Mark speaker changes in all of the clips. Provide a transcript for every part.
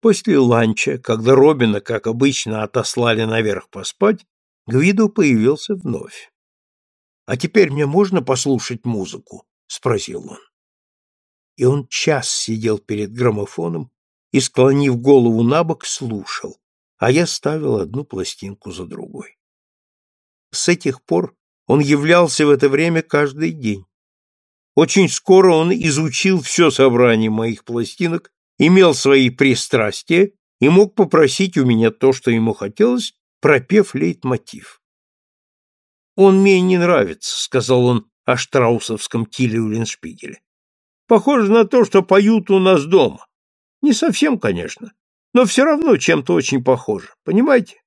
Speaker 1: После ланча, когда Робина, как обычно, отослали наверх поспать, Гвидо появился вновь. «А теперь мне можно послушать музыку?» — спросил он. И он час сидел перед граммофоном и, склонив голову на бок, слушал, а я ставил одну пластинку за другой. С этих пор он являлся в это время каждый день. Очень скоро он изучил все собрание моих пластинок имел свои пристрастия и мог попросить у меня то, что ему хотелось, пропев лейтмотив. «Он мне не нравится», — сказал он о штраусовском Тиле Уллиншпигеле. «Похоже на то, что поют у нас дома. Не совсем, конечно, но все равно чем-то очень похоже, понимаете?»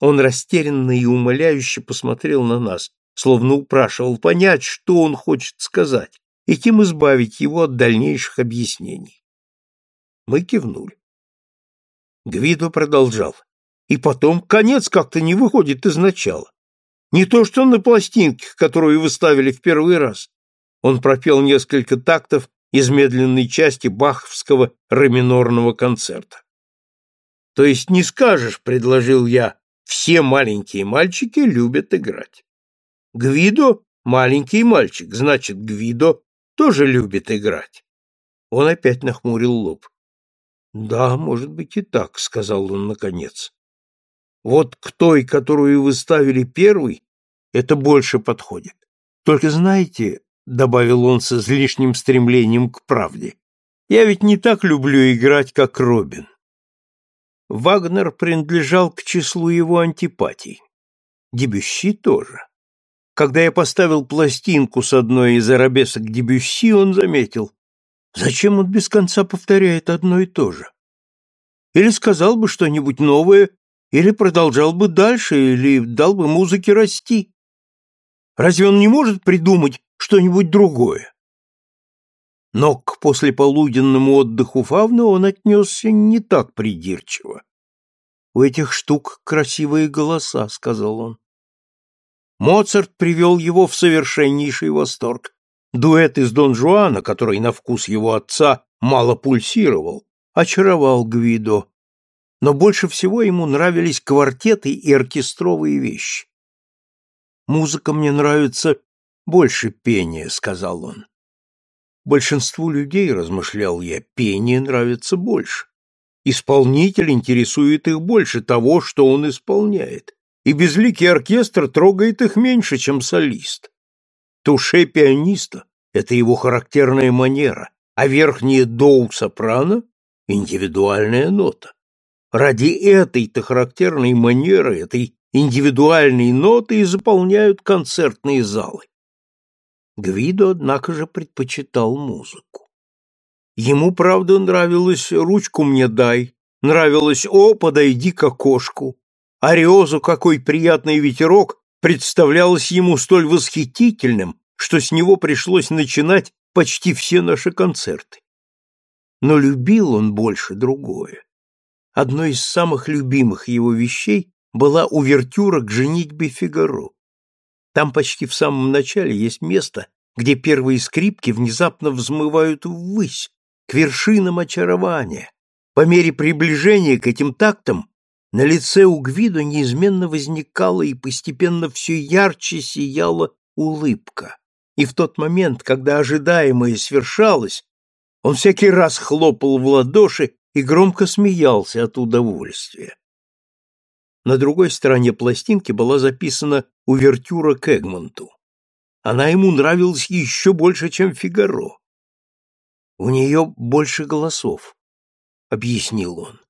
Speaker 1: Он растерянно и умоляюще посмотрел на нас, словно упрашивал понять, что он хочет сказать, и тем избавить его от дальнейших объяснений. Мы кивнули. Гвидо продолжал. И потом конец как-то не выходит из начала. Не то, что на пластинке, которую вы ставили в первый раз. Он пропел несколько тактов из медленной части баховского реминорного концерта. То есть не скажешь, предложил я, все маленькие мальчики любят играть. Гвидо — маленький мальчик, значит, Гвидо тоже любит играть. Он опять нахмурил лоб. Да, может быть и так, сказал он наконец. Вот к той, которую вы ставили первой, это больше подходит. Только знаете, добавил он с излишним стремлением к правде, я ведь не так люблю играть, как Робин. Вагнер принадлежал к числу его антипатий. Дебюсси тоже. Когда я поставил пластинку с одной из арабесок Дебюсси, он заметил, Зачем он без конца повторяет одно и то же? Или сказал бы что-нибудь новое, или продолжал бы дальше, или дал бы музыке расти. Разве он не может придумать что-нибудь другое? Но к послеполуденному отдыху Фавна он отнесся не так придирчиво. «У этих штук красивые голоса», — сказал он. Моцарт привел его в совершеннейший восторг. Дуэт из Дон Жуана, который на вкус его отца мало пульсировал, очаровал Гвидо, но больше всего ему нравились квартеты и оркестровые вещи. «Музыка мне нравится больше пения», — сказал он. Большинству людей, размышлял я, пение нравится больше. Исполнитель интересует их больше того, что он исполняет, и безликий оркестр трогает их меньше, чем солист. Туше пианиста — это его характерная манера, а верхнее доу-сопрано — индивидуальная нота. Ради этой-то характерной манеры, этой индивидуальной ноты и заполняют концертные залы. Гвидо, однако же, предпочитал музыку. Ему, правда, нравилось «Ручку мне дай», нравилось «О, подойди к окошку», «Ариозу, какой приятный ветерок» представлялось ему столь восхитительным, что с него пришлось начинать почти все наши концерты. Но любил он больше другое. Одной из самых любимых его вещей была увертюра к женитьбе Фигаро. Там почти в самом начале есть место, где первые скрипки внезапно взмывают ввысь, к вершинам очарования. По мере приближения к этим тактам на лице у Гвидо неизменно возникала и постепенно все ярче сияла улыбка. И в тот момент, когда ожидаемое свершалось, он всякий раз хлопал в ладоши и громко смеялся от удовольствия. На другой стороне пластинки была записана увертюра к Эгмонту. Она ему нравилась еще больше, чем Фигаро. «У нее больше голосов», — объяснил он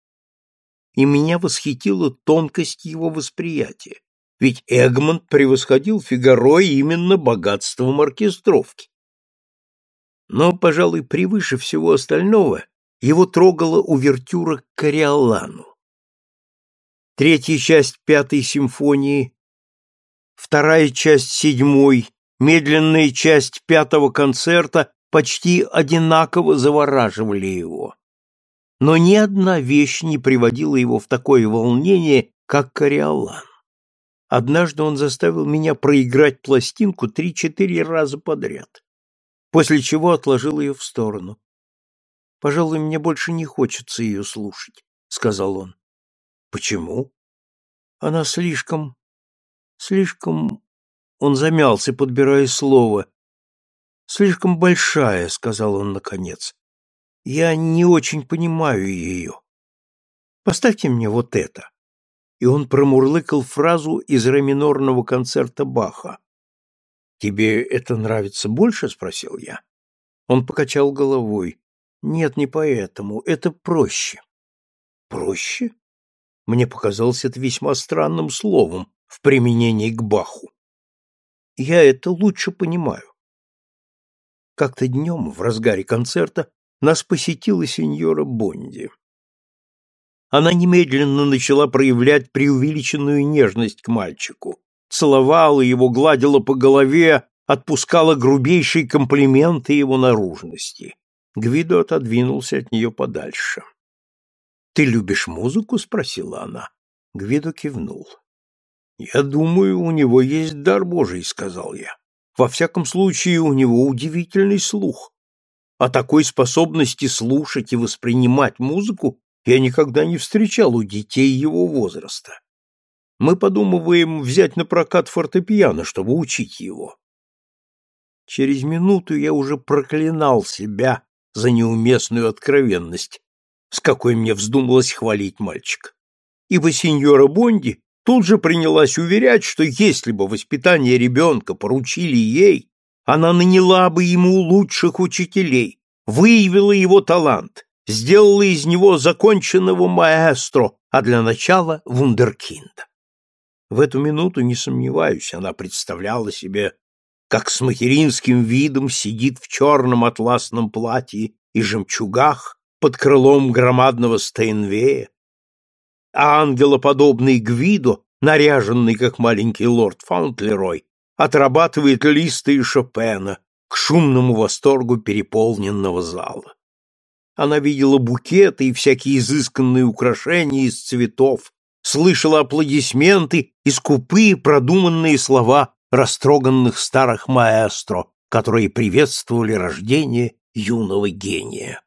Speaker 1: и меня восхитила тонкость его восприятия, ведь Эгмонт превосходил Фигаро именно богатством оркестровки. Но, пожалуй, превыше всего остального его трогала увертюра к Кориолану. Третья часть пятой симфонии, вторая часть седьмой, медленная часть пятого концерта почти одинаково завораживали его но ни одна вещь не приводила его в такое волнение, как Кориолан. Однажды он заставил меня проиграть пластинку три-четыре раза подряд, после чего отложил ее в сторону. Пожалуй, мне больше не хочется ее слушать, сказал он. Почему? Она слишком слишком Он замялся, подбирая слово. Слишком большая, сказал он наконец. Я не очень понимаю ее. Поставьте мне вот это. И он промурлыкал фразу из ре концерта Баха. Тебе это нравится больше, спросил я. Он покачал головой. Нет, не поэтому, это проще. Проще? Мне показалось это весьма странным словом в применении к Баху. Я это лучше понимаю. Как-то днем, в разгаре концерта, нас посетила сеньора Бонди. Она немедленно начала проявлять преувеличенную нежность к мальчику, целовала его, гладила по голове, отпускала грубейшие комплименты его наружности. Гвидо отодвинулся от нее подальше. «Ты любишь музыку?» — спросила она. Гвидо кивнул. «Я думаю, у него есть дар Божий», — сказал я. «Во всяком случае, у него удивительный слух. О такой способности слушать и воспринимать музыку я никогда не встречал у детей его возраста. Мы подумываем взять на прокат фортепиано, чтобы учить его. Через минуту я уже проклинал себя за неуместную откровенность, с какой мне вздумалось хвалить мальчика. Ибо сеньора Бонди тут же принялась уверять, что если бы воспитание ребенка поручили ей, она наняла бы ему лучших учителей, выявила его талант, сделала из него законченного маэстро, а для начала вундеркинда. В эту минуту, не сомневаюсь, она представляла себе, как с материнским видом сидит в черном атласном платье и жемчугах под крылом громадного Стейнвея, а ангелоподобный Гвидо, наряженный как маленький лорд Фаунтлерой, отрабатывает листы Шопена к шумному восторгу переполненного зала. Она видела букеты и всякие изысканные украшения из цветов, слышала аплодисменты и скупые продуманные слова растроганных старых маэстро, которые приветствовали рождение юного гения.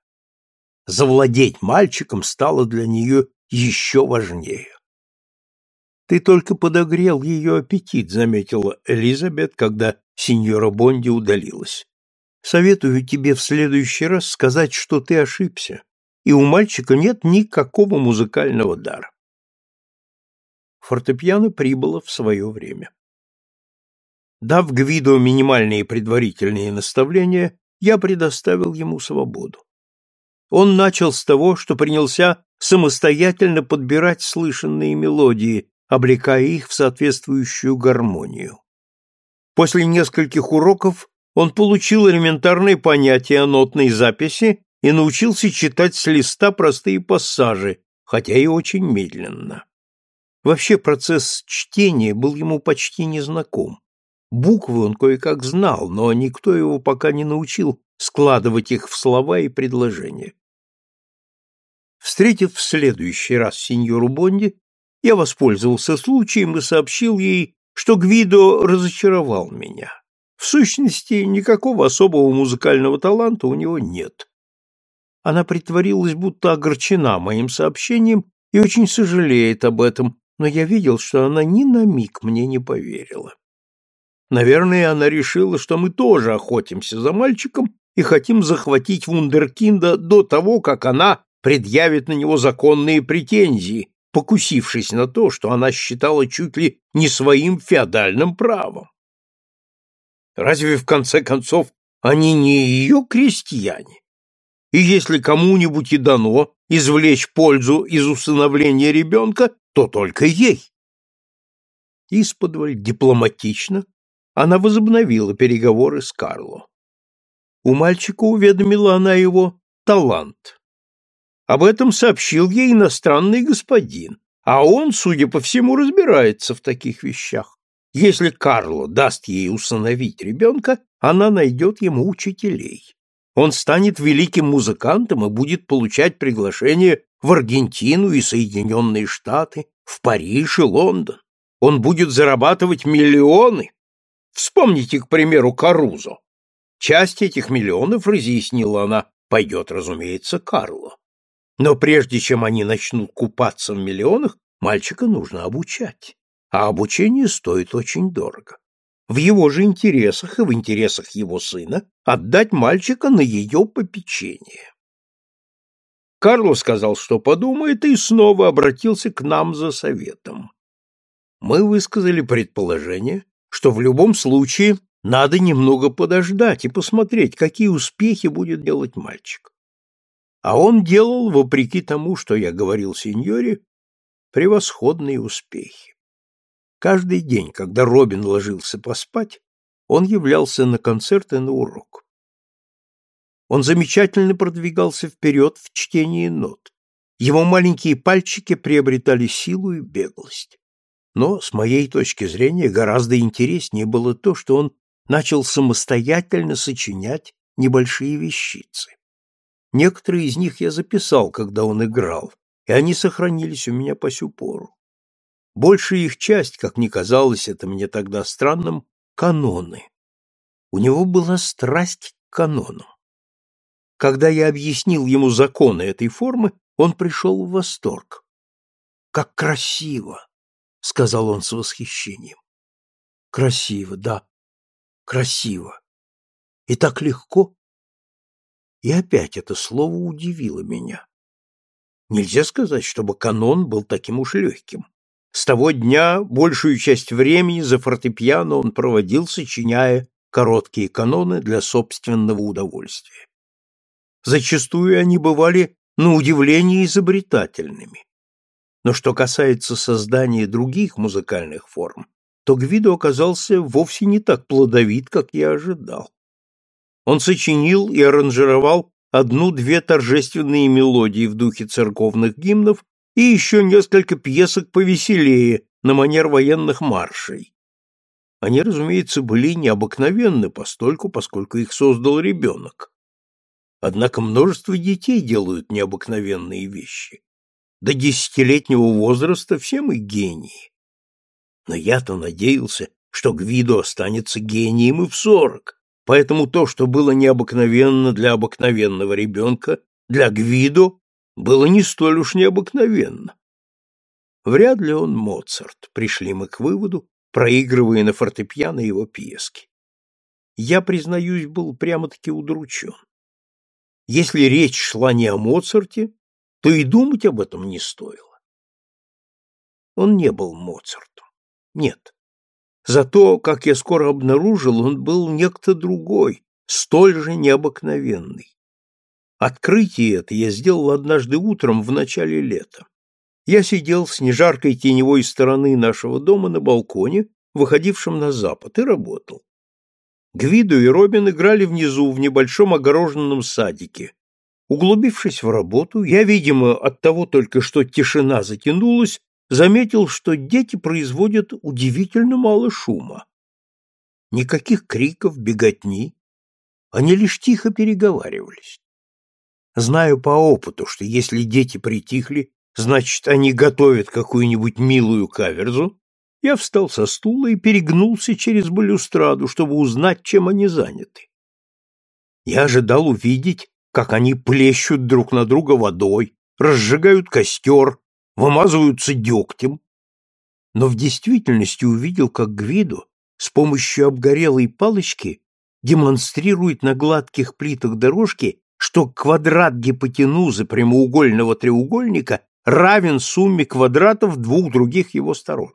Speaker 1: Завладеть мальчиком стало для нее еще важнее. «Ты только подогрел ее аппетит», — заметила Элизабет, когда сеньора Бонди удалилась. «Советую тебе в следующий раз сказать, что ты ошибся, и у мальчика нет никакого музыкального дара». Фортепиано прибыло в свое время. Дав Гвидо минимальные предварительные наставления, я предоставил ему свободу. Он начал с того, что принялся самостоятельно подбирать слышанные мелодии, облекая их в соответствующую гармонию. После нескольких уроков он получил элементарные понятия о нотной записи и научился читать с листа простые пассажи, хотя и очень медленно. Вообще процесс чтения был ему почти незнаком. Буквы он кое-как знал, но никто его пока не научил складывать их в слова и предложения. Встретив в следующий раз сеньору Бонди, я воспользовался случаем и сообщил ей, что Гвидо разочаровал меня. В сущности, никакого особого музыкального таланта у него нет. Она притворилась, будто огорчена моим сообщением и очень сожалеет об этом, но я видел, что она ни на миг мне не поверила. Наверное, она решила, что мы тоже охотимся за мальчиком и хотим захватить вундеркинда до того, как она предъявит на него законные претензии, покусившись на то, что она считала чуть ли не своим феодальным правом. Разве в конце концов они не ее крестьяне? И если кому-нибудь и дано извлечь пользу из усыновления ребенка, то только ей. Исподволь дипломатично она возобновила переговоры с Карло. У мальчика уведомила она его талант. Об этом сообщил ей иностранный господин, а он, судя по всему, разбирается в таких вещах. Если Карло даст ей усыновить ребенка, она найдет ему учителей. Он станет великим музыкантом и будет получать приглашения в Аргентину и Соединенные Штаты, в Париж и Лондон. Он будет зарабатывать миллионы. Вспомните, к примеру, Карузо. Часть этих миллионов, разъяснила она, пойдет, разумеется, Карло. Но прежде чем они начнут купаться в миллионах, мальчика нужно обучать. А обучение стоит очень дорого. В его же интересах и в интересах его сына отдать мальчика на ее попечение. Карло сказал, что подумает, и снова обратился к нам за советом. Мы высказали предположение, что в любом случае надо немного подождать и посмотреть, какие успехи будет делать мальчик. А он делал, вопреки тому, что я говорил сеньоре, превосходные успехи. Каждый день, когда Робин ложился поспать, он являлся на концерт и на урок. Он замечательно продвигался вперед в чтении нот. Его маленькие пальчики приобретали силу и беглость. Но, с моей точки зрения, гораздо интереснее было то, что он начал самостоятельно сочинять небольшие вещицы. Некоторые из них я записал, когда он играл, и они сохранились у меня по сю пору. Большая их часть, как ни казалось это мне тогда странным, каноны. У него была страсть к канонам. Когда я объяснил ему законы этой формы, он пришел в восторг. «Как красиво!» — сказал он с восхищением. «Красиво, да, красиво. И так легко. И опять это слово удивило меня. Нельзя сказать, чтобы канон был таким уж легким. С того дня большую часть времени за фортепиано он проводил, сочиняя короткие каноны для собственного удовольствия. Зачастую они бывали на удивление изобретательными. Но что касается создания других музыкальных форм, то Гвидо оказался вовсе не так плодовит, как я ожидал. Он сочинил и аранжировал одну-две торжественные мелодии в духе церковных гимнов и еще несколько пьесок повеселее, на манер военных маршей. Они, разумеется, были необыкновенны постольку, поскольку их создал ребенок. Однако множество детей делают необыкновенные вещи. До десятилетнего возраста все мы гении. Но я-то надеялся, что Гвидо останется гением и в сорок, Поэтому то, что было необыкновенно для обыкновенного ребенка, для Гвидо было не столь уж необыкновенно. Вряд ли он Моцарт, пришли мы к выводу, проигрывая на фортепиано его пьески. Я, признаюсь, был прямо-таки удручен. Если речь шла не о Моцарте, то и думать об этом не стоило. Он не был Моцартом. Нет. Зато, как я скоро обнаружил, он был некто другой, столь же необыкновенный. Открытие это я сделал однажды утром в начале лета. Я сидел с нежаркой теневой стороны нашего дома на балконе, выходившем на запад, и работал. Гвиду и Робин играли внизу в небольшом огороженном садике. Углубившись в работу, я, видимо, от того только, что тишина затянулась, заметил, что дети производят удивительно мало шума. Никаких криков, беготни. Они лишь тихо переговаривались. Знаю по опыту, что если дети притихли, значит, они готовят какую-нибудь милую каверзу, я встал со стула и перегнулся через балюстраду, чтобы узнать, чем они заняты. Я ожидал увидеть, как они плещут друг на друга водой, разжигают костер, вымазываются дегтем, но в действительности увидел, как Гвидо с помощью обгорелой палочки демонстрирует на гладких плитах дорожки, что квадрат гипотенузы прямоугольного треугольника равен сумме квадратов двух других его сторон.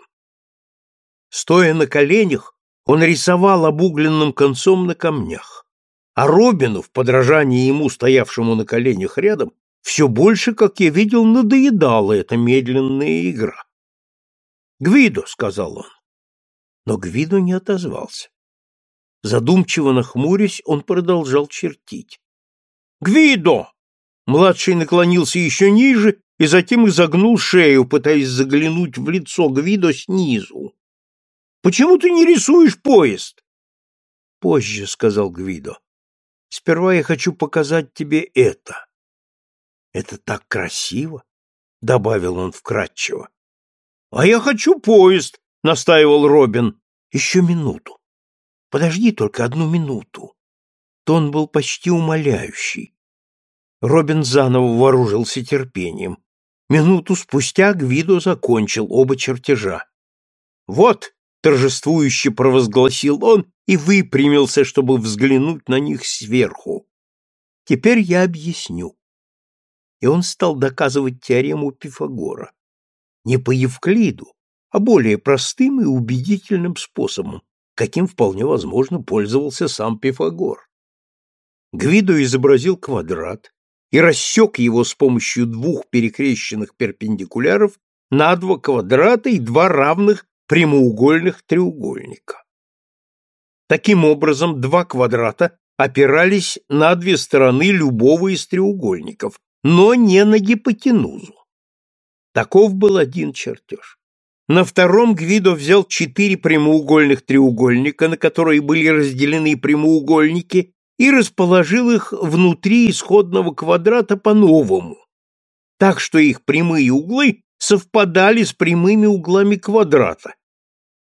Speaker 1: Стоя на коленях, он рисовал обугленным концом на камнях, а Робину, в подражании ему, стоявшему на коленях рядом, все больше, как я видел, надоедала эта медленная игра. «Гвидо», — сказал он. Но Гвидо не отозвался. Задумчиво нахмурясь, он продолжал чертить. «Гвидо!» Младший наклонился еще ниже и затем изогнул шею, пытаясь заглянуть в лицо Гвидо снизу. «Почему ты не рисуешь поезд?» «Позже», — сказал Гвидо. «Сперва я хочу показать тебе это». Это так красиво, добавил он вкратчиво. А я хочу поезд, настаивал Робин. Еще минуту. Подожди только одну минуту. Тон был почти умоляющий. Робин заново вооружился терпением. Минуту спустя Гвидо закончил оба чертежа. «Вот!» — торжествующе провозгласил он и выпрямился, чтобы взглянуть на них сверху. «Теперь я объясню». И он стал доказывать теорему Пифагора. Не по Евклиду, а более простым и убедительным способом, каким вполне возможно пользовался сам Пифагор. Гвидо изобразил квадрат и рассек его с помощью двух перекрещенных перпендикуляров на два квадрата и два равных прямоугольных треугольника. Таким образом, два квадрата опирались на две стороны любого из треугольников, но не на гипотенузу. Таков был один чертеж. На втором Гвидо взял четыре прямоугольных треугольника, на которые были разделены прямоугольники, и расположил их внутри исходного квадрата по-новому, так что их прямые углы совпадали с прямыми углами квадрата.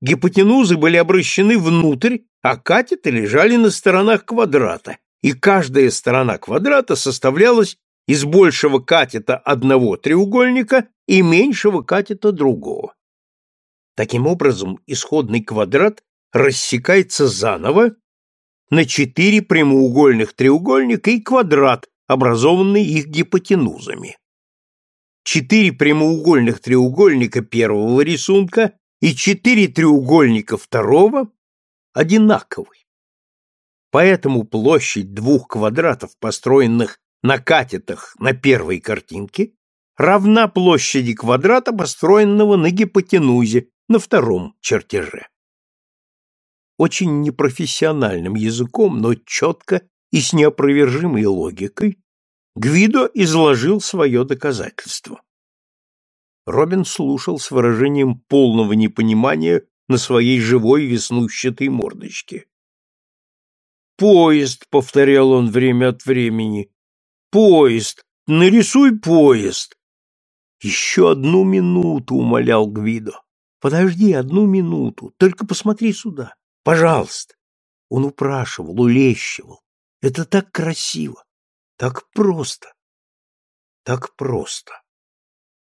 Speaker 1: Гипотенузы были обращены внутрь, а катеты лежали на сторонах квадрата, и каждая сторона квадрата составлялась из большего катета одного треугольника и меньшего катета другого. Таким образом, исходный квадрат рассекается заново на четыре прямоугольных треугольника и квадрат, образованный их гипотенузами. Четыре прямоугольных треугольника первого рисунка и четыре треугольника второго одинаковы. Поэтому площадь двух квадратов, построенных на катетах на первой картинке, равна площади квадрата, построенного на гипотенузе на втором чертеже. Очень непрофессиональным языком, но четко и с неопровержимой логикой Гвидо изложил свое доказательство. Робин слушал с выражением полного непонимания на своей живой веснущатой мордочке. «Поезд», — повторял он время от времени, — «поезд, нарисуй поезд». «Еще одну минуту», — умолял Гвидо. «Подожди одну минуту, только посмотри сюда. Пожалуйста. Он упрашивал, улещивал. Это так красиво, так просто. Так просто.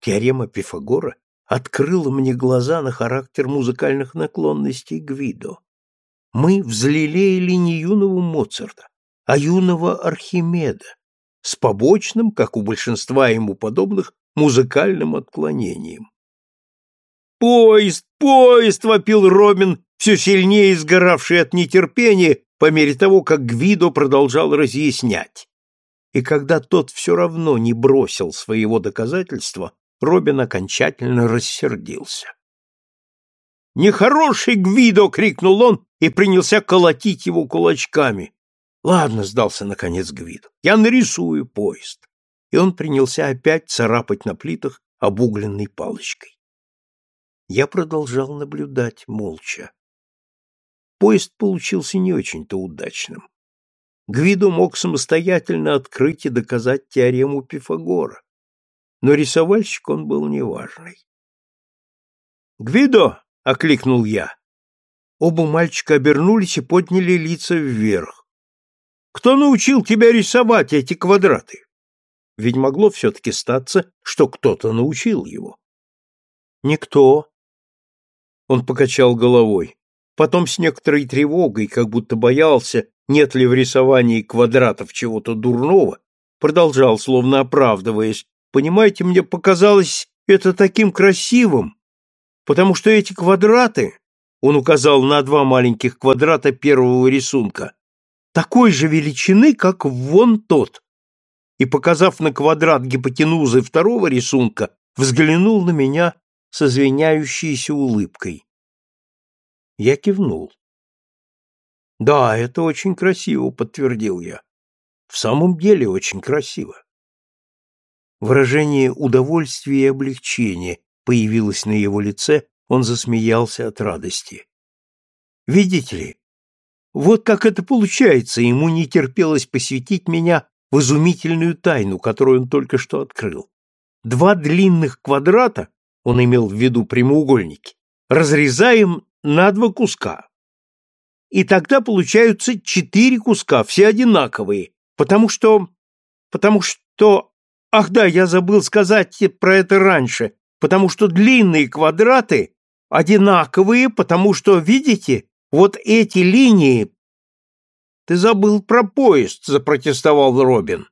Speaker 1: Теорема Пифагора открыла мне глаза на характер музыкальных наклонностей Гвидо. Мы взлелеяли не юного Моцарта, а юного Архимеда с побочным, как у большинства ему подобных, музыкальным отклонением. «Поезд! Поезд!» — вопил Робин, все сильнее сгоравший от нетерпения по мере того, как Гвидо продолжал разъяснять. И когда тот все равно не бросил своего доказательства, Робин окончательно рассердился. «Нехороший Гвидо!» — крикнул он и принялся колотить его кулачками. «Ладно», — сдался наконец Гвидо, — «я нарисую поезд». И он принялся опять царапать на плитах обугленной палочкой. Я продолжал наблюдать молча. Поезд получился не очень-то удачным. Гвидо мог самостоятельно открыть и доказать теорему Пифагора, но рисовальщик он был неважный. «Гвидо!» — окликнул я. Оба мальчика обернулись и подняли лица вверх. «Кто научил тебя рисовать эти квадраты?» Ведь могло все-таки статься, что кто-то научил его. «Никто». Он покачал головой. Потом с некоторой тревогой, как будто боялся, нет ли в рисовании квадратов чего-то дурного, продолжал, словно оправдываясь. «Понимаете, мне показалось это таким красивым, потому что эти квадраты...» Он указал на два маленьких квадрата первого рисунка. «Такой же величины, как вон тот». И, показав на квадрат гипотенузы второго рисунка, взглянул на меня с извиняющейся улыбкой. Я кивнул. «Да, это очень красиво», — подтвердил я. «В самом деле очень красиво». Выражение удовольствия и облегчения появилось на его лице, он засмеялся от радости. «Видите ли, вот как это получается, ему не терпелось посвятить меня в изумительную тайну, которую он только что открыл. Два длинных квадрата, он имел в виду прямоугольники, разрезаем на два куска. И тогда получаются четыре куска, все одинаковые, потому что... потому что то... Ах да, я забыл сказать про это раньше, потому что длинные квадраты одинаковые, потому что, видите, вот эти линии... Ты забыл про поезд, запротестовал Робин.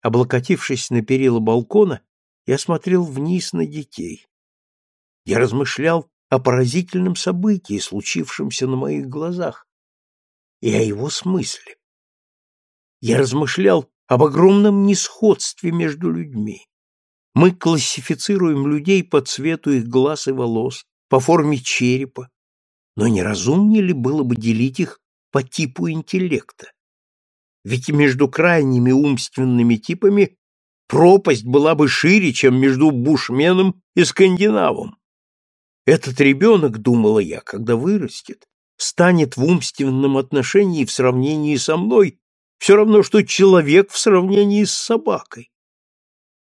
Speaker 1: Облокотившись на перила балкона, я смотрел вниз на детей. Я размышлял о поразительном событии, случившемся на моих глазах, и о его смысле. Я размышлял об огромном несходстве между людьми. Мы классифицируем людей по цвету их глаз и волос, по форме черепа, но не разумнее ли было бы делить их по типу интеллекта? Ведь между крайними умственными типами пропасть была бы шире, чем между бушменом и скандинавом. Этот ребенок, думала я, когда вырастет, станет в умственном отношении в сравнении со мной все равно, что человек в сравнении с собакой.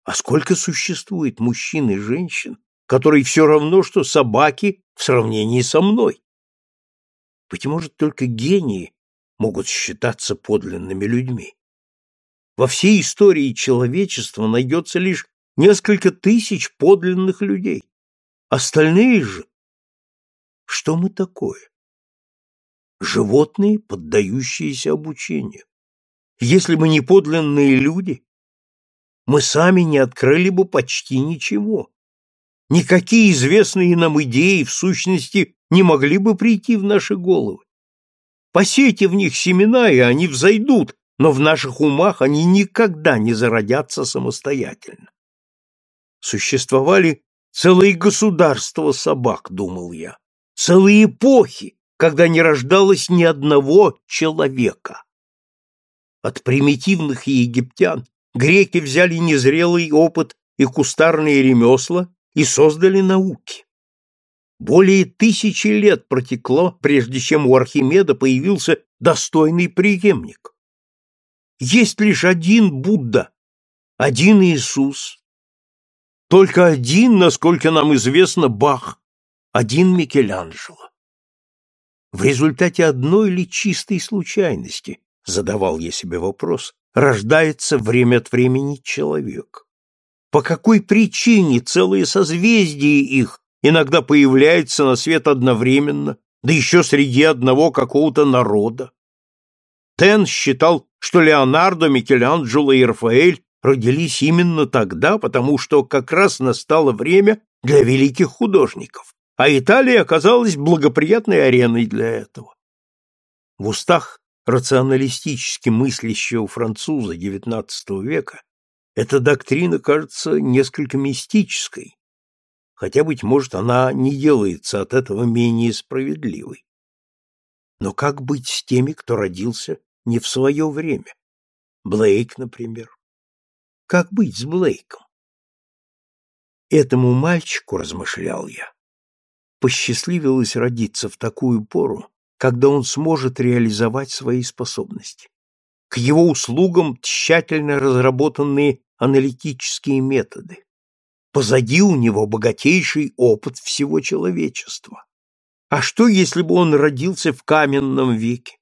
Speaker 1: А сколько существует мужчин и женщин, которые все равно, что собаки в сравнении со мной? Быть может, только гении могут считаться подлинными людьми. Во всей истории человечества найдется лишь несколько тысяч подлинных людей. Остальные же... Что мы такое? Животные, поддающиеся обучению. Если бы не подлинные люди, мы сами не открыли бы почти ничего. Никакие известные нам идеи, в сущности, не могли бы прийти в наши головы. Посейте в них семена, и они взойдут, но в наших умах они никогда не зародятся самостоятельно. Существовали целые государства собак, думал я, целые эпохи, когда не рождалось ни одного человека. От примитивных египтян греки взяли незрелый опыт и кустарные ремесла и создали науки. Более тысячи лет протекло, прежде чем у Архимеда появился достойный преемник. Есть лишь один Будда, один Иисус. Только один, насколько нам известно, Бах, один Микеланджело. В результате одной ли чистой случайности, задавал я себе вопрос, рождается время от времени человек? По какой причине целые созвездия их иногда появляются на свет одновременно, да еще среди одного какого-то народа? Тен считал, что Леонардо, Микеланджело и Рафаэль родились именно тогда, потому что как раз настало время для великих художников, а Италия оказалась благоприятной ареной для этого. В устах рационалистически мыслящего француза XIX века эта доктрина кажется несколько мистической, хотя, быть может, она не делается от этого менее справедливой. Но как быть с теми, кто родился не в свое время? Блейк, например. Как быть с Блейком? Этому мальчику, размышлял я, посчастливилось родиться в такую пору, когда он сможет реализовать свои способности. К его услугам тщательно разработанные аналитические методы. Позади у него богатейший опыт всего человечества. А что, если бы он родился в каменном веке?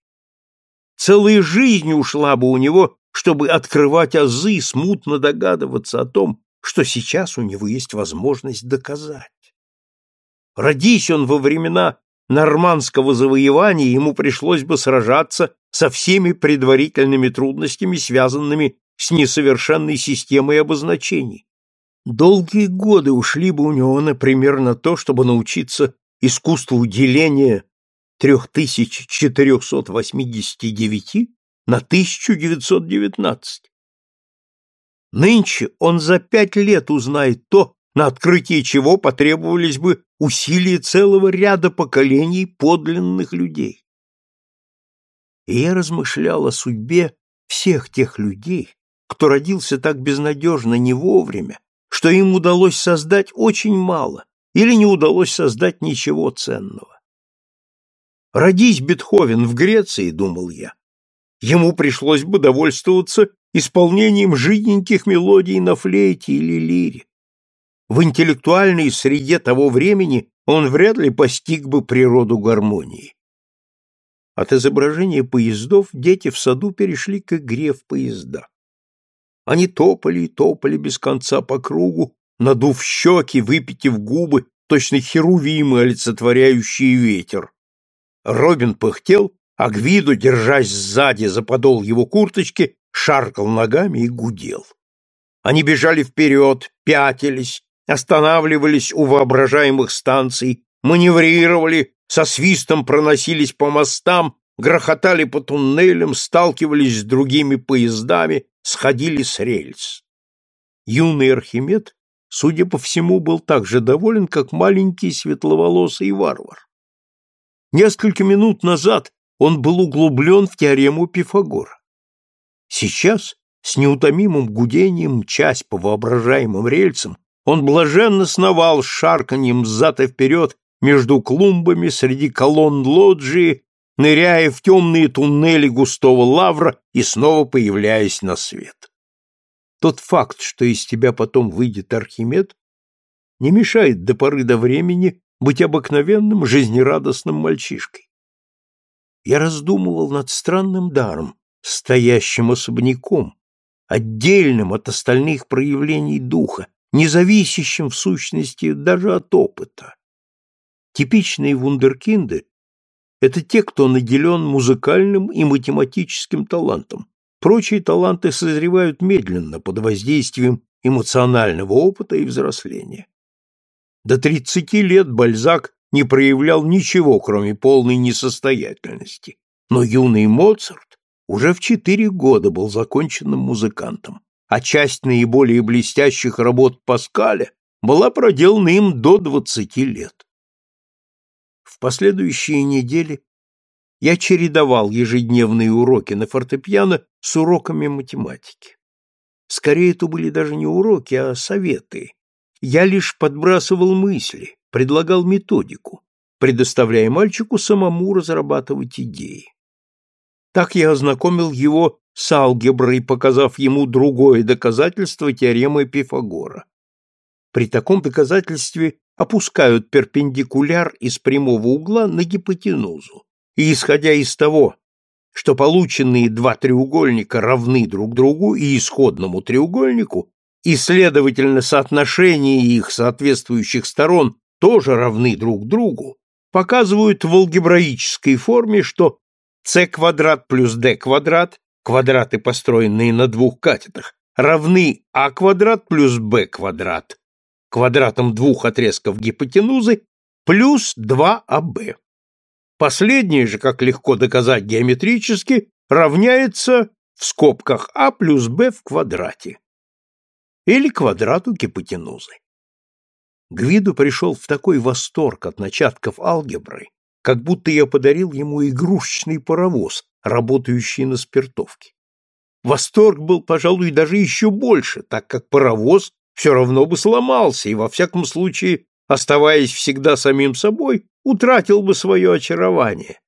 Speaker 1: Целая жизнь ушла бы у него, чтобы открывать азы и смутно догадываться о том, что сейчас у него есть возможность доказать. Родись он во времена нормандского завоевания ему пришлось бы сражаться со всеми предварительными трудностями, связанными с несовершенной системой обозначений. Долгие годы ушли бы у него, например, на то, чтобы научиться искусству деления 3489 на 1919. Нынче он за пять лет узнает то, на открытие чего потребовались бы усилия целого ряда поколений подлинных людей. И я размышлял о судьбе всех тех людей, кто родился так безнадежно не вовремя, что им удалось создать очень мало или не удалось создать ничего ценного. Родись Бетховен в Греции, думал я, ему пришлось бы довольствоваться исполнением жиденьких мелодий на флейте или лире. В интеллектуальной среде того времени он вряд ли постиг бы природу гармонии. От изображения поездов дети в саду перешли к игре в поезда. Они топали и топали без конца по кругу, надув щеки, выпитив губы, точно херувимы, олицетворяющие ветер. Робин пыхтел, а Гвиду, держась сзади за подол его курточки, шаркал ногами и гудел. Они бежали вперед, пятились, останавливались у воображаемых станций, маневрировали, со свистом проносились по мостам, грохотали по туннелям, сталкивались с другими поездами, сходили с рельс. Юный Архимед, судя по всему, был так же доволен, как маленький светловолосый варвар. Несколько минут назад он был углублен в теорему Пифагора. Сейчас, с неутомимым гудением, часть по воображаемым рельсам, он блаженно сновал с шарканьем взад и вперед между клумбами среди колонн лоджии, ныряя в темные туннели густого лавра и снова появляясь на свет. Тот факт, что из тебя потом выйдет Архимед, не мешает до поры до времени быть обыкновенным жизнерадостным мальчишкой. Я раздумывал над странным даром, стоящим особняком, отдельным от остальных проявлений духа, не зависящим в сущности даже от опыта. Типичные вундеркинды — это те, кто наделен музыкальным и математическим талантом. Прочие таланты созревают медленно под воздействием эмоционального опыта и взросления. До 30 лет Бальзак не проявлял ничего, кроме полной несостоятельности. Но юный Моцарт уже в четыре года был законченным музыкантом, а часть наиболее блестящих работ Паскаля была проделана им до 20 лет. В последующие недели я чередовал ежедневные уроки на фортепиано с уроками математики. Скорее, это были даже не уроки, а советы, я лишь подбрасывал мысли, предлагал методику, предоставляя мальчику самому разрабатывать идеи. Так я ознакомил его с алгеброй, показав ему другое доказательство теоремы Пифагора. При таком доказательстве опускают перпендикуляр из прямого угла на гипотенузу, и, исходя из того, что полученные два треугольника равны друг другу и исходному треугольнику, и, следовательно, соотношение их соответствующих сторон тоже равны друг другу, показывают в алгебраической форме, что c квадрат плюс d квадрат, квадраты, построенные на двух катетах, равны а квадрат плюс b квадрат, квадратам двух отрезков гипотенузы, плюс 2ab. Последнее же, как легко доказать геометрически, равняется в скобках а плюс b в квадрате или квадрату гипотенузы. Гвиду пришел в такой восторг от начатков алгебры, как будто я подарил ему игрушечный паровоз, работающий на спиртовке. Восторг был, пожалуй, даже еще больше, так как паровоз все равно бы сломался и, во всяком случае, оставаясь всегда самим собой, утратил бы свое очарование,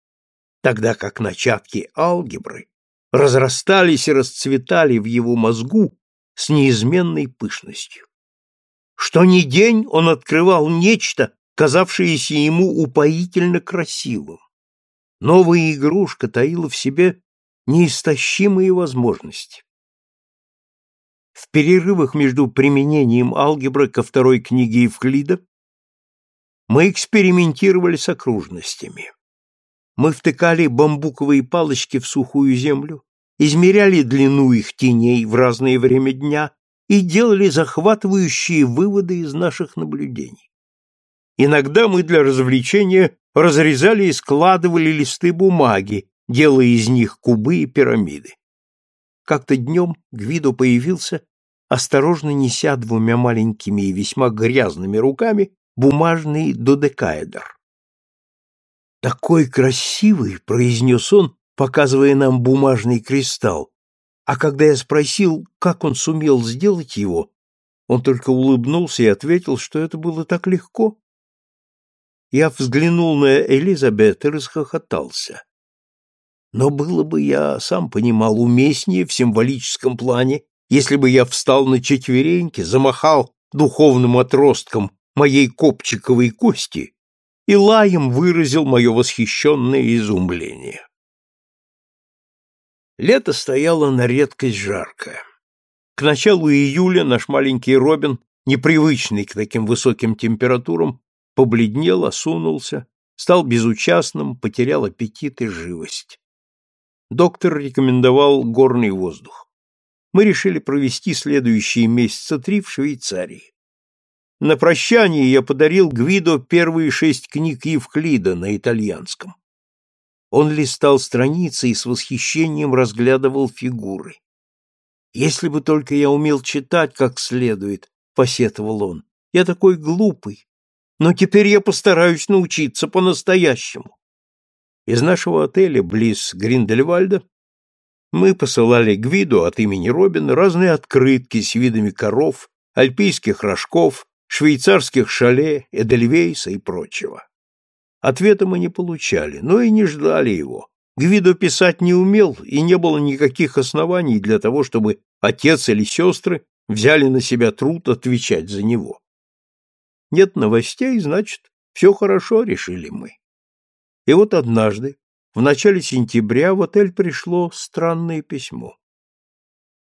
Speaker 1: тогда как начатки алгебры разрастались и расцветали в его мозгу с неизменной пышностью. Что ни день он открывал нечто, казавшееся ему упоительно красивым. Новая игрушка таила в себе неистощимые возможности. В перерывах между применением алгебры ко второй книге Евклида мы экспериментировали с окружностями. Мы втыкали бамбуковые палочки в сухую землю, измеряли длину их теней в разное время дня и делали захватывающие выводы из наших наблюдений. Иногда мы для развлечения разрезали и складывали листы бумаги, делая из них кубы и пирамиды. Как-то днем Гвидо появился, осторожно неся двумя маленькими и весьма грязными руками бумажный додекаэдр. «Такой красивый!» — произнес он, показывая нам бумажный кристалл, а когда я спросил, как он сумел сделать его, он только улыбнулся и ответил, что это было так легко. Я взглянул на Элизабет и расхохотался. Но было бы, я сам понимал, уместнее в символическом плане, если бы я встал на четвереньки, замахал духовным отростком моей копчиковой кости и лаем выразил мое восхищенное изумление. Лето стояло на редкость жаркое. К началу июля наш маленький Робин, непривычный к таким высоким температурам, побледнел, осунулся, стал безучастным, потерял аппетит и живость. Доктор рекомендовал горный воздух. Мы решили провести следующие месяца три в Швейцарии. На прощание я подарил Гвидо первые шесть книг Евклида на итальянском. Он листал страницы и с восхищением разглядывал фигуры. «Если бы только я умел читать как следует», — посетовал он. «Я такой глупый. Но теперь я постараюсь научиться по-настоящему». Из нашего отеля близ Гриндельвальда мы посылали Гвиду от имени Робина разные открытки с видами коров, альпийских рожков, швейцарских шале, эдельвейса и прочего. Ответа мы не получали, но и не ждали его. Гвидо писать не умел, и не было никаких оснований для того, чтобы отец или сестры взяли на себя труд отвечать за него. Нет новостей, значит, все хорошо, решили мы. И вот однажды, в начале сентября, в отель пришло странное письмо.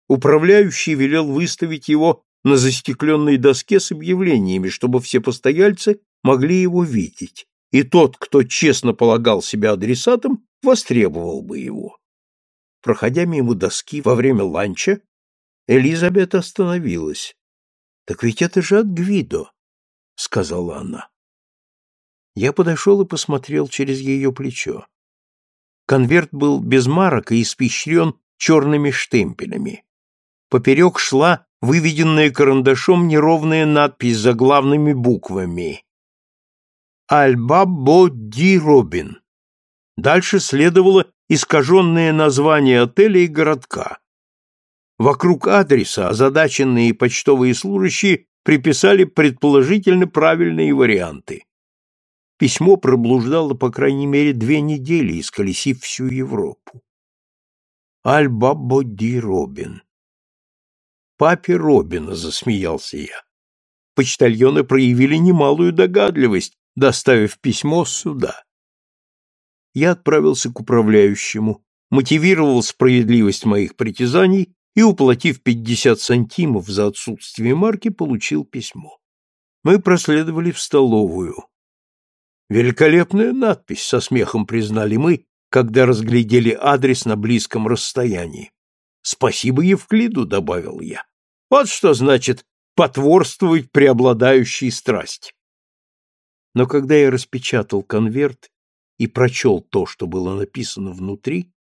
Speaker 1: Управляющий велел выставить его на застекленной доске с объявлениями, чтобы все постояльцы могли его видеть, и тот, кто честно полагал себя адресатом, востребовал бы его. Проходя мимо доски во время ланча, Элизабет остановилась. — Так ведь это же от Гвидо, — сказала она. Я подошел и посмотрел через ее плечо. Конверт был без марок и испещрен черными штемпелями. Поперек шла выведенная карандашом неровная надпись за главными буквами «Альбабо Ди Робин». Дальше следовало искаженное название отеля и городка. Вокруг адреса озадаченные почтовые служащие приписали предположительно правильные варианты. Письмо проблуждало по крайней мере две недели, исколесив всю Европу. Аль-Баббо Ди Робин. Папе Робина, засмеялся я. Почтальоны проявили немалую догадливость, доставив письмо сюда. Я отправился к управляющему, мотивировал справедливость моих притязаний и, уплатив пятьдесят сантимов за отсутствие марки, получил письмо. Мы проследовали в столовую. Великолепная надпись, со смехом признали мы, когда разглядели адрес на близком расстоянии. Спасибо Евклиду, добавил я. Вот что значит потворствовать преобладающей страсти. Но когда я распечатал конверт и прочел то, что было написано внутри,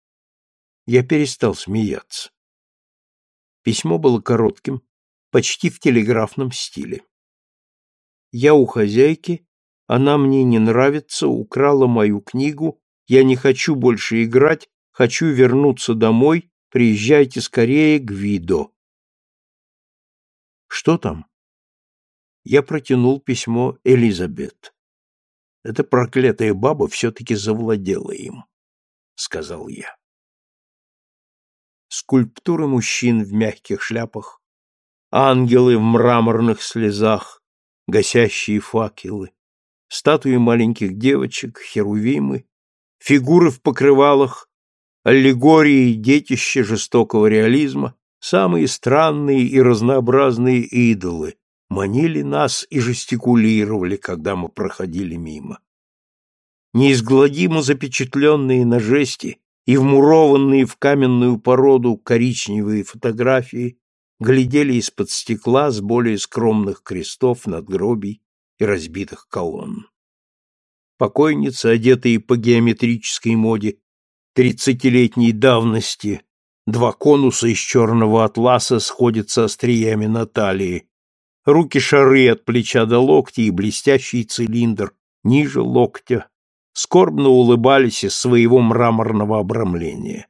Speaker 1: я перестал смеяться. Письмо было коротким, почти в телеграфном стиле. Я у хозяйки она мне не нравится, украла мою книгу, я не хочу больше играть, хочу вернуться домой, приезжайте скорее к Видо. Что там? Я протянул письмо Элизабет. Эта проклятая баба все-таки завладела им, сказал я. Скульптуры мужчин в мягких шляпах, ангелы в мраморных слезах, гасящие факелы, статуи маленьких девочек, херувимы, фигуры в покрывалах, аллегории детище жестокого реализма, самые странные и разнообразные идолы манили нас и жестикулировали, когда мы проходили мимо. Неизгладимо запечатленные на жести и вмурованные в каменную породу коричневые фотографии глядели из-под стекла с более скромных крестов, надгробий и разбитых колонн. Покойницы, одетые по геометрической моде тридцатилетней давности, два конуса из черного атласа сходятся остриями на талии, руки шары от плеча до локтя и блестящий цилиндр ниже локтя скорбно улыбались из своего мраморного обрамления.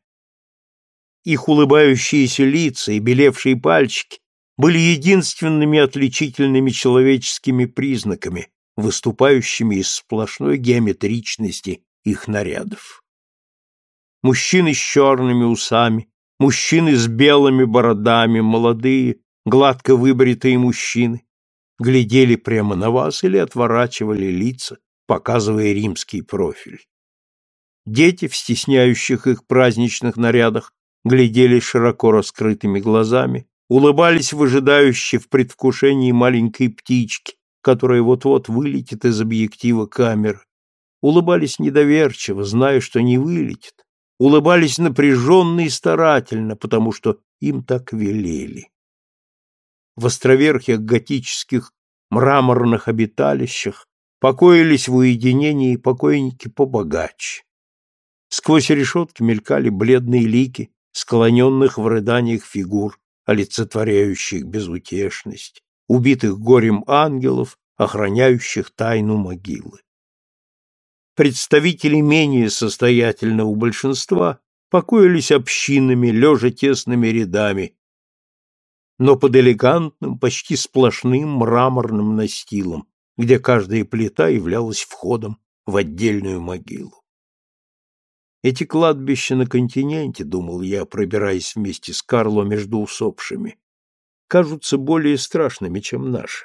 Speaker 1: Их улыбающиеся лица и белевшие пальчики были единственными отличительными человеческими признаками, выступающими из сплошной геометричности их нарядов. Мужчины с черными усами, мужчины с белыми бородами, молодые, гладко выбритые мужчины, глядели прямо на вас или отворачивали лица, показывая римский профиль. Дети в стесняющих их праздничных нарядах глядели широко раскрытыми глазами, улыбались выжидающие в предвкушении маленькой птички, которая вот-вот вылетит из объектива камеры. Улыбались недоверчиво, зная, что не вылетит. Улыбались напряженно и старательно, потому что им так велели. В островерхих готических мраморных обиталищах покоились в уединении покойники побогаче. Сквозь решетки мелькали бледные лики склоненных в рыданиях фигур, олицетворяющих безутешность, убитых горем ангелов, охраняющих тайну могилы. Представители менее состоятельного большинства покоились общинами, лежа тесными рядами, но под элегантным, почти сплошным мраморным настилом, где каждая плита являлась входом в отдельную могилу. Эти кладбища на континенте, думал я, пробираясь вместе с Карло между усопшими, кажутся более страшными, чем наши,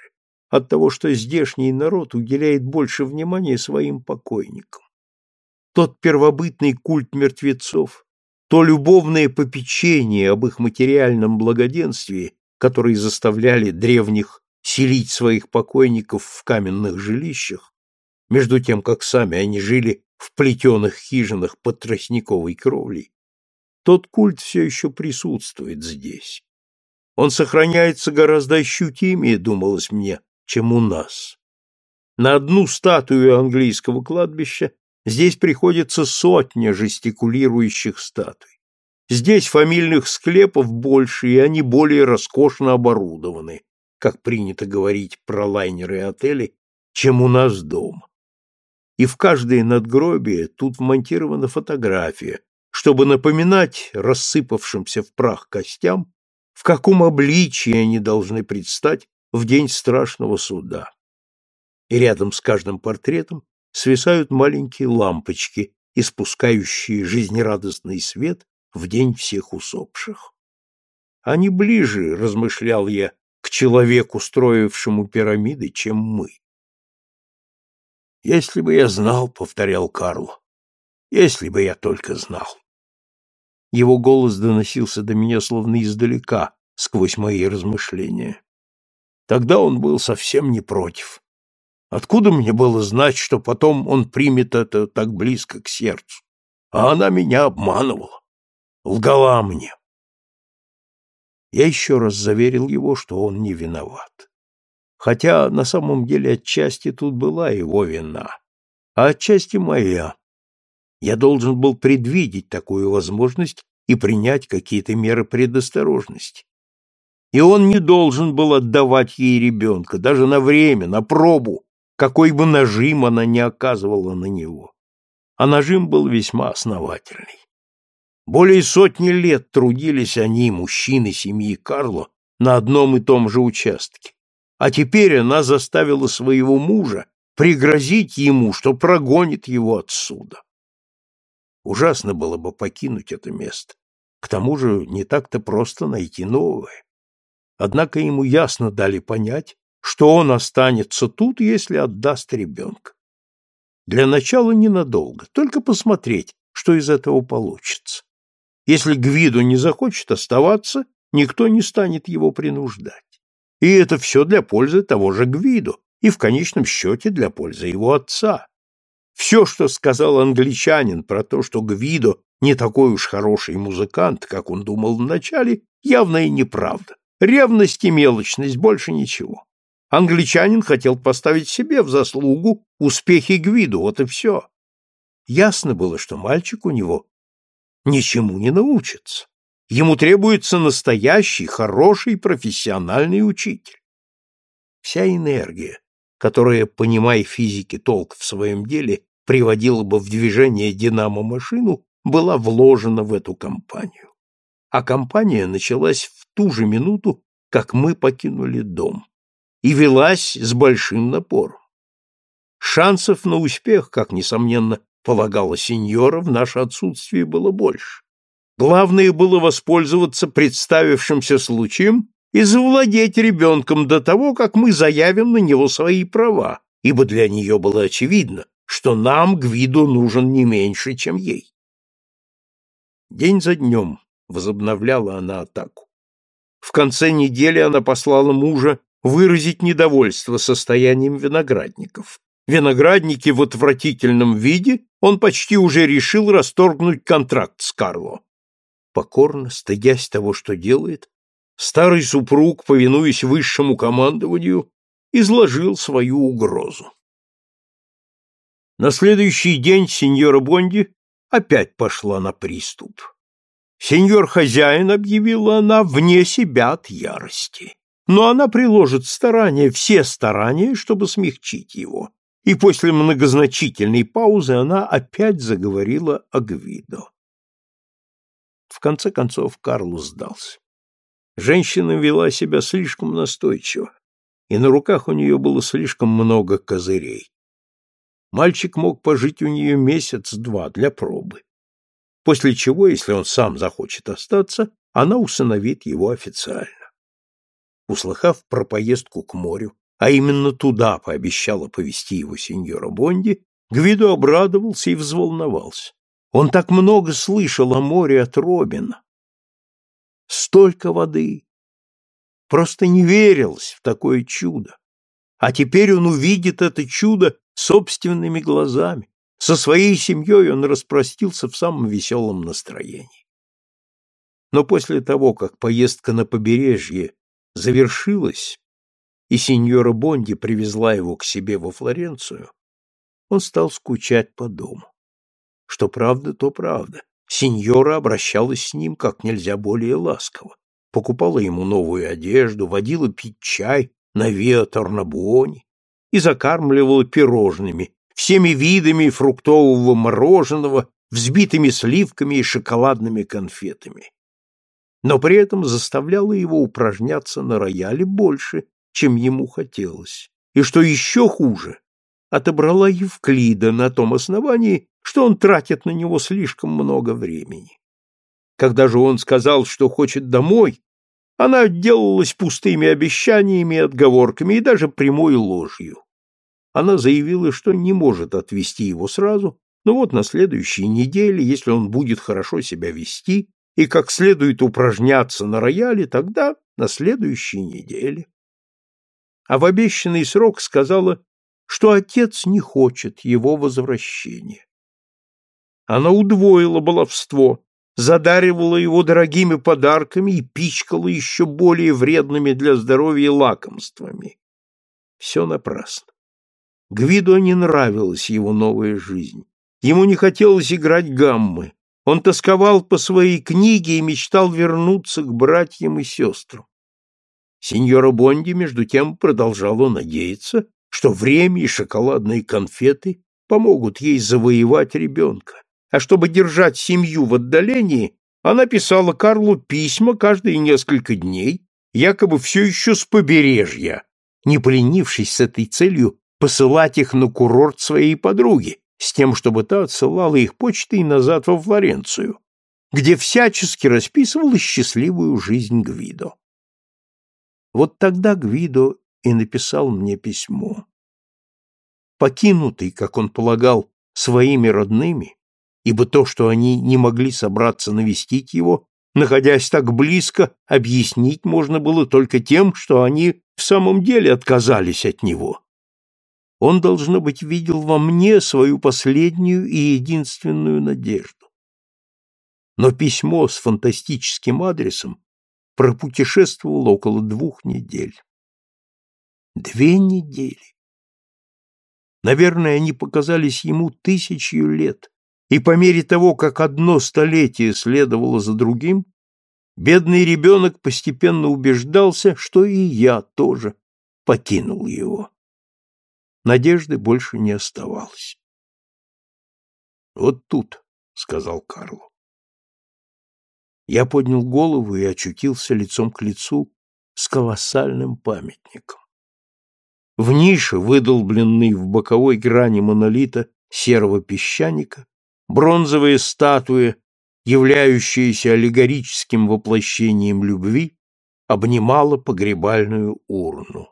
Speaker 1: от того, что здешний народ уделяет больше внимания своим покойникам. Тот первобытный культ мертвецов, то любовное попечение об их материальном благоденствии, которые заставляли древних селить своих покойников в каменных жилищах, между тем, как сами они жили в плетеных хижинах под тростниковой кровлей, тот культ все еще присутствует здесь. Он сохраняется гораздо ощутимее, думалось мне, чем у нас. На одну статую английского кладбища здесь приходится сотня жестикулирующих статуй. Здесь фамильных склепов больше, и они более роскошно оборудованы, как принято говорить про лайнеры и отели, чем у нас дома и в каждое надгробие тут вмонтирована фотография, чтобы напоминать рассыпавшимся в прах костям, в каком обличии они должны предстать в день страшного суда. И рядом с каждым портретом свисают маленькие лампочки, испускающие жизнерадостный свет в день всех усопших. Они ближе, размышлял я, к человеку, строившему пирамиды, чем мы. Если бы я знал, повторял Карл. Если бы я только знал. Его голос доносился до меня словно издалека, сквозь мои размышления. Тогда он был совсем не против. Откуда мне было знать, что потом он примет это так близко к сердцу? А она меня обманывала, лгала мне. Я еще раз заверил его, что он не виноват хотя на самом деле отчасти тут была его вина, а отчасти моя. Я должен был предвидеть такую возможность и принять какие-то меры предосторожности. И он не должен был отдавать ей ребенка, даже на время, на пробу, какой бы нажим она ни оказывала на него. А нажим был весьма основательный. Более сотни лет трудились они, мужчины семьи Карло, на одном и том же участке а теперь она заставила своего мужа пригрозить ему, что прогонит его отсюда. Ужасно было бы покинуть это место. К тому же не так-то просто найти новое. Однако ему ясно дали понять, что он останется тут, если отдаст ребенка. Для начала ненадолго, только посмотреть, что из этого получится. Если Гвиду не захочет оставаться, никто не станет его принуждать. И это все для пользы того же Гвиду, и в конечном счете для пользы его отца. Все, что сказал англичанин про то, что Гвидо не такой уж хороший музыкант, как он думал вначале, явно и неправда. Ревность и мелочность, больше ничего. Англичанин хотел поставить себе в заслугу успехи Гвиду, вот и все. Ясно было, что мальчик у него ничему не научится. Ему требуется настоящий, хороший, профессиональный учитель. Вся энергия, которая, понимая физики толк в своем деле, приводила бы в движение динамо-машину, была вложена в эту компанию. А компания началась в ту же минуту, как мы покинули дом, и велась с большим напором. Шансов на успех, как, несомненно, полагала сеньора, в наше отсутствие было больше. Главное было воспользоваться представившимся случаем и завладеть ребенком до того, как мы заявим на него свои права, ибо для нее было очевидно, что нам Гвиду нужен не меньше, чем ей. День за днем возобновляла она атаку. В конце недели она послала мужа выразить недовольство состоянием виноградников. Виноградники в отвратительном виде он почти уже решил расторгнуть контракт с Карло. Покорно, стыдясь того, что делает, старый супруг, повинуясь высшему командованию, изложил свою угрозу. На следующий день сеньора Бонди опять пошла на приступ. Сеньор хозяин, объявила она, вне себя от ярости. Но она приложит старания, все старания, чтобы смягчить его. И после многозначительной паузы она опять заговорила о Гвидо. В конце концов Карлу сдался. Женщина вела себя слишком настойчиво, и на руках у нее было слишком много козырей. Мальчик мог пожить у нее месяц-два для пробы после чего, если он сам захочет остаться, она усыновит его официально. Услыхав про поездку к морю, а именно туда пообещала повести его сеньора Бонди, Гвидо обрадовался и взволновался. Он так много слышал о море от Робина. Столько воды! Просто не верилось в такое чудо. А теперь он увидит это чудо собственными глазами. Со своей семьей он распростился в самом веселом настроении. Но после того, как поездка на побережье завершилась, и сеньора Бонди привезла его к себе во Флоренцию, он стал скучать по дому. Что правда, то правда. Сеньора обращалась с ним как нельзя более ласково, покупала ему новую одежду, водила пить чай на Виа Торнабуоне и закармливала пирожными, всеми видами фруктового мороженого, взбитыми сливками и шоколадными конфетами. Но при этом заставляла его упражняться на рояле больше, чем ему хотелось. И что еще хуже, отобрала Евклида на том основании, что он тратит на него слишком много времени. Когда же он сказал, что хочет домой, она отделалась пустыми обещаниями отговорками и даже прямой ложью. Она заявила, что не может отвезти его сразу, но вот на следующей неделе, если он будет хорошо себя вести и как следует упражняться на рояле, тогда на следующей неделе. А в обещанный срок сказала, что отец не хочет его возвращения. Она удвоила баловство, задаривала его дорогими подарками и пичкала еще более вредными для здоровья лакомствами. Все напрасно. Гвидо не нравилась его новая жизнь. Ему не хотелось играть гаммы. Он тосковал по своей книге и мечтал вернуться к братьям и сестрам. Сеньора Бонди, между тем, продолжала надеяться, что время и шоколадные конфеты помогут ей завоевать ребенка. А чтобы держать семью в отдалении, она писала Карлу письма каждые несколько дней, якобы все еще с побережья, не поленившись с этой целью посылать их на курорт своей подруги, с тем, чтобы та отсылала их почтой назад во Флоренцию, где всячески расписывала счастливую жизнь Гвидо. Вот тогда Гвидо и написал мне письмо. Покинутый, как он полагал, своими родными, ибо то, что они не могли собраться навестить его, находясь так близко, объяснить можно было только тем, что они в самом деле отказались от него, он, должно быть, видел во мне свою последнюю и единственную надежду. Но письмо с фантастическим адресом пропутешествовало около двух недель. Две недели. Наверное, они показались ему тысячью лет, и по мере того, как одно столетие следовало за другим, бедный ребенок постепенно убеждался, что и я тоже покинул его. Надежды больше не оставалось. «Вот тут», — сказал Карло. Я поднял голову и очутился лицом к лицу с колоссальным памятником. В нише, выдолбленной в боковой грани монолита серого песчаника, бронзовая статуя, являющаяся аллегорическим воплощением любви, обнимала погребальную урну.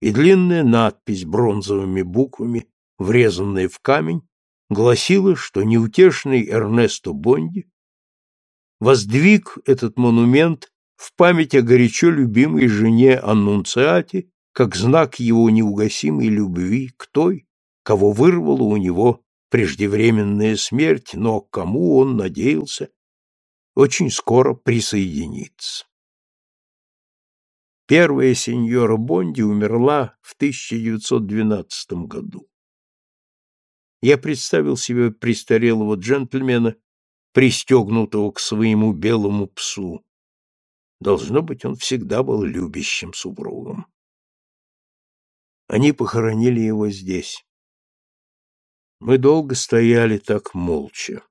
Speaker 1: И длинная надпись бронзовыми буквами, врезанная в камень, гласила, что неутешный Эрнесто Бонди воздвиг этот монумент в память о горячо любимой жене Аннунциате, как знак его неугасимой любви к той, кого вырвала у него преждевременная смерть, но к кому он надеялся очень скоро присоединиться. Первая сеньора Бонди умерла в 1912 году. Я представил себе престарелого джентльмена, пристегнутого к своему белому псу. Должно быть, он всегда был любящим супругом. Они похоронили его здесь. Мы долго стояли так молча.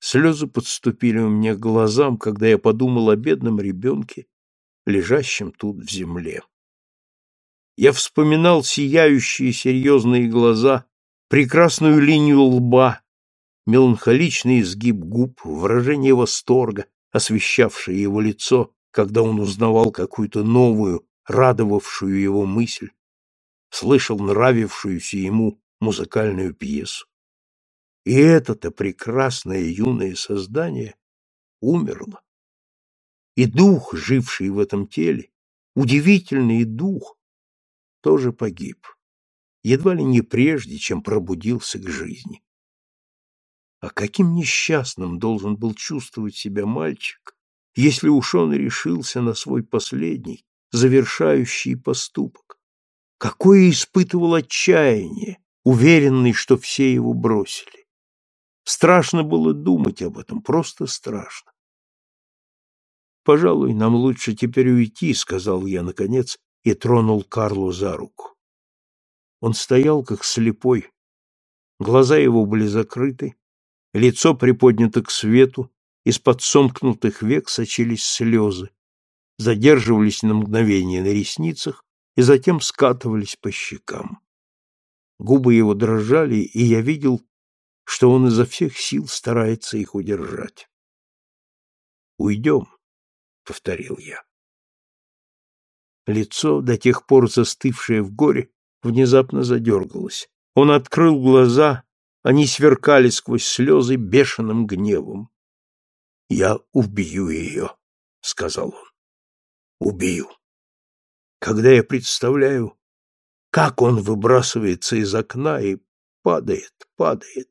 Speaker 1: Слезы подступили у меня к глазам, когда я подумал о бедном ребенке, лежащем тут в земле. Я вспоминал сияющие серьезные глаза, прекрасную линию лба, меланхоличный изгиб губ, выражение восторга, освещавшее его лицо, когда он узнавал какую-то новую, радовавшую его мысль, слышал нравившуюся ему музыкальную пьесу. И это-то прекрасное юное создание умерло. И дух, живший в этом теле, удивительный дух, тоже погиб, едва ли не прежде, чем пробудился к жизни. А каким несчастным должен был чувствовать себя мальчик, если уж он решился на свой последний, завершающий поступок? Какое испытывал отчаяние, уверенный, что все его бросили. Страшно было думать об этом, просто страшно. «Пожалуй, нам лучше теперь уйти», — сказал я, наконец, и тронул Карлу за руку. Он стоял, как слепой. Глаза его были закрыты, лицо приподнято к свету, из-под сомкнутых век сочились слезы, задерживались на мгновение на ресницах и затем скатывались по щекам. Губы его дрожали, и я видел, что он изо всех сил старается их удержать. «Уйдем», — повторил я. Лицо, до тех пор застывшее в горе, внезапно задергалось. Он открыл глаза, они сверкали сквозь слезы бешеным гневом. «Я убью ее», — сказал он. «Убью. Когда я представляю, как он выбрасывается из окна и падает, падает.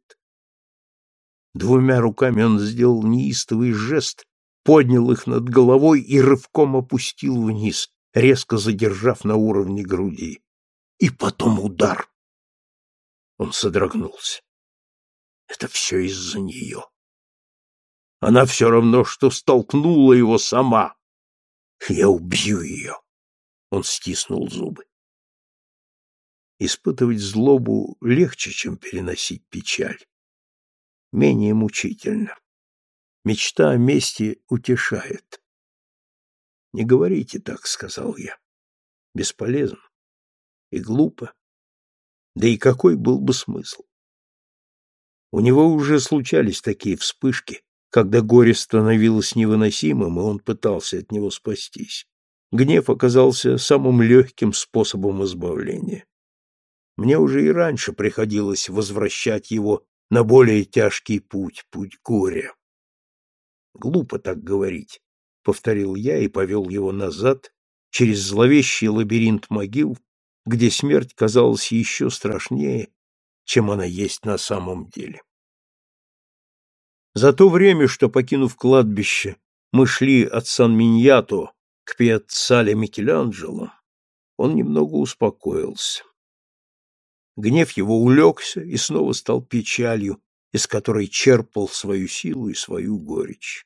Speaker 1: Двумя руками он сделал неистовый жест, поднял их над головой и рывком опустил вниз, резко задержав на уровне груди. И потом удар. Он содрогнулся. Это все из-за нее. Она все равно, что столкнула его сама. Я убью ее. Он стиснул зубы. Испытывать злобу легче, чем переносить печаль. Менее мучительно. Мечта о мести утешает. «Не говорите так», — сказал я. «Бесполезно и глупо. Да и какой был бы смысл?» У него уже случались такие вспышки, когда горе становилось невыносимым, и он пытался от него спастись. Гнев оказался самым легким способом избавления. Мне уже и раньше приходилось возвращать его на более тяжкий путь, путь горя. Глупо так говорить, — повторил я и повел его назад, через зловещий лабиринт могил, где смерть казалась еще страшнее, чем она есть на самом деле. За то время, что, покинув кладбище, мы шли от Сан-Миньято к Пиаццале Микеланджело, он немного успокоился. Гнев его улегся и снова стал печалью, из которой черпал свою силу и свою горечь.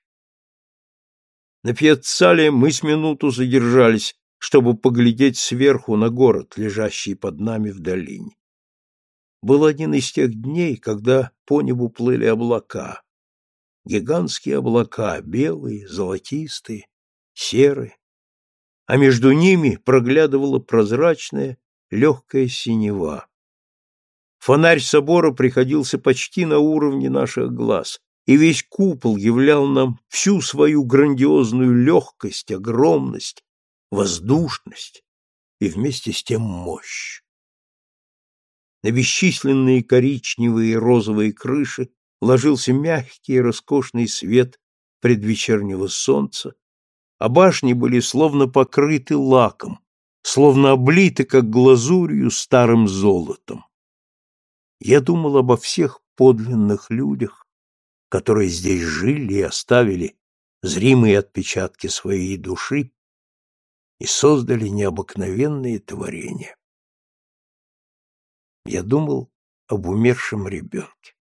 Speaker 1: На пьяццале мы с минуту задержались, чтобы поглядеть сверху на город, лежащий под нами в долине. Был один из тех дней, когда по небу плыли облака. Гигантские облака, белые, золотистые, серые. А между ними проглядывала прозрачная, легкая синева. Фонарь собора приходился почти на уровне наших глаз, и весь купол являл нам всю свою грандиозную легкость, огромность, воздушность и вместе с тем мощь. На бесчисленные коричневые и розовые крыши ложился мягкий и роскошный свет предвечернего солнца, а башни были словно покрыты лаком, словно облиты, как глазурью, старым золотом. Я думал обо всех подлинных людях, которые здесь жили и оставили зримые отпечатки своей души и создали необыкновенные творения. Я думал об умершем ребенке.